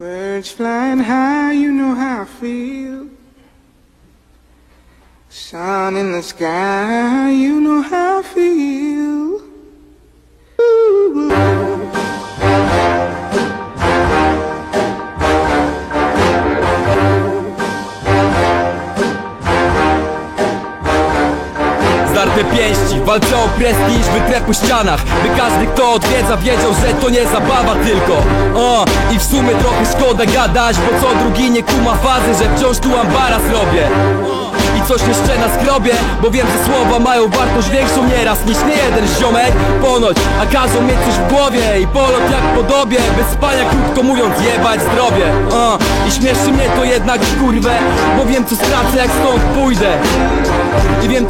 Birds flying high, you know how I feel. Sun in the sky, you know how I feel. Zdarte pięści, walczę o prestiż, wytrę po ścianach. By każdy kto odwiedza wiedział, że to nie zabawa tylko. O, I w sumie trochę szkoda gadać, bo co drugi nie kuma fazy, że wciąż tu ambaras robię. I coś jeszcze na skrobie Bo wiem, że słowa mają wartość większą nieraz niż nie jeden ziomek. Ponoć, a każą mieć coś w głowie I polot jak podobie Bez spania krótko mówiąc jebać zdrowie. O, I śmieszy mnie to jednak kurwę Bo wiem co stracę jak stąd pójdę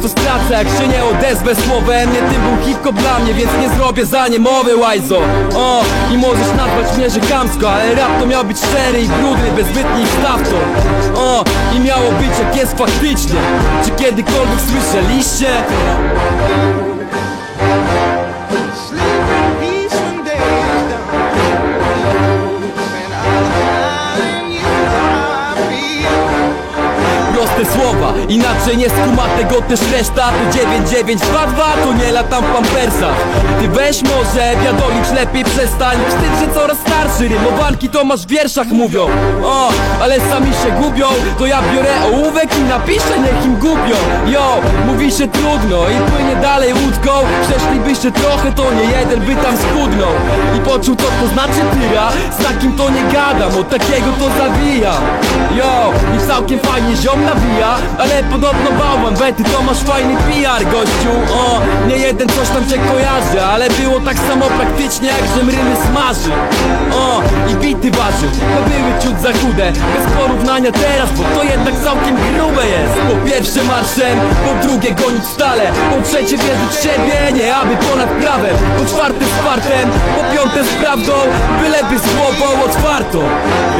co stracę, jak się nie odezwę słowem. Nie tym był hip dla mnie, więc nie zrobię za nie mowy łajzo. O, i możesz nazwać mnie że kamsko Ale rap to miał być szczery i brudny, bez zbytnich stawką O, i miało być jak jest faktycznie. Czy kiedykolwiek słyszeliście? Inaczej nie skuma tego też reszta. To 9922 to nie latam w pampersach. Ty weź może, wiadolicz lepiej przestań. Wstyd, że coraz starszy, rymowanki to masz w wierszach mówią. O, ale sami się gubią To ja biorę ołówek i napiszę, niech im gubią. Yo, mówi się trudno i płynie dalej łódką. Przeszlibyście trochę, to nie jeden by tam skudnął poczuł co to znaczy tyra. Z takim to nie gadam, od takiego to zawijam Yo, i całkiem fajnie ziom nawija Ale podobno bałwan, bety to masz fajny PR gościu. O, nie jeden coś tam cię kojarzy Ale było tak samo praktycznie jak że mryny smaży. O, i bity ważył To były ciut za Bez porównania teraz, bo to jednak całkiem grube jest Po pierwsze marszem, po drugie gonić stale Po trzecie wierzyć siebie, nie aby ponad prawem Po czwarte z fartem, po piąte z prawdą Byleby z głową otwartą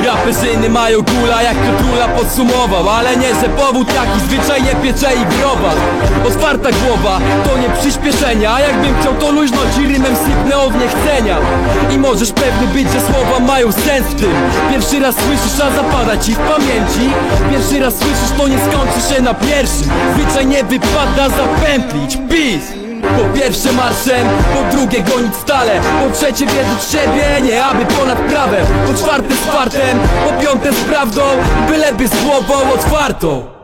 Raperzyny mają gula, jak to trula podsumował Ale nie, że powód taki zwyczajnie piecze i groba Otwarta głowa, to nie przyspieszenia jakbym chciał to luźność i rymem sypnę od niechcenia I możesz pewny być, że słowa mają sens w tym Pierwszy raz słyszysz, zapada ci w pamięci. Pierwszy raz słyszysz, to nie skończy się na pierwszym. Zwyczaj nie wypada zapętlić, peace! Po pierwsze marszem, po drugie gonić stale. Po trzecie wierzyć siebie, nie aby ponad prawem. Po czwarte z fartem, po piąte z prawdą Byleby z głową otwartą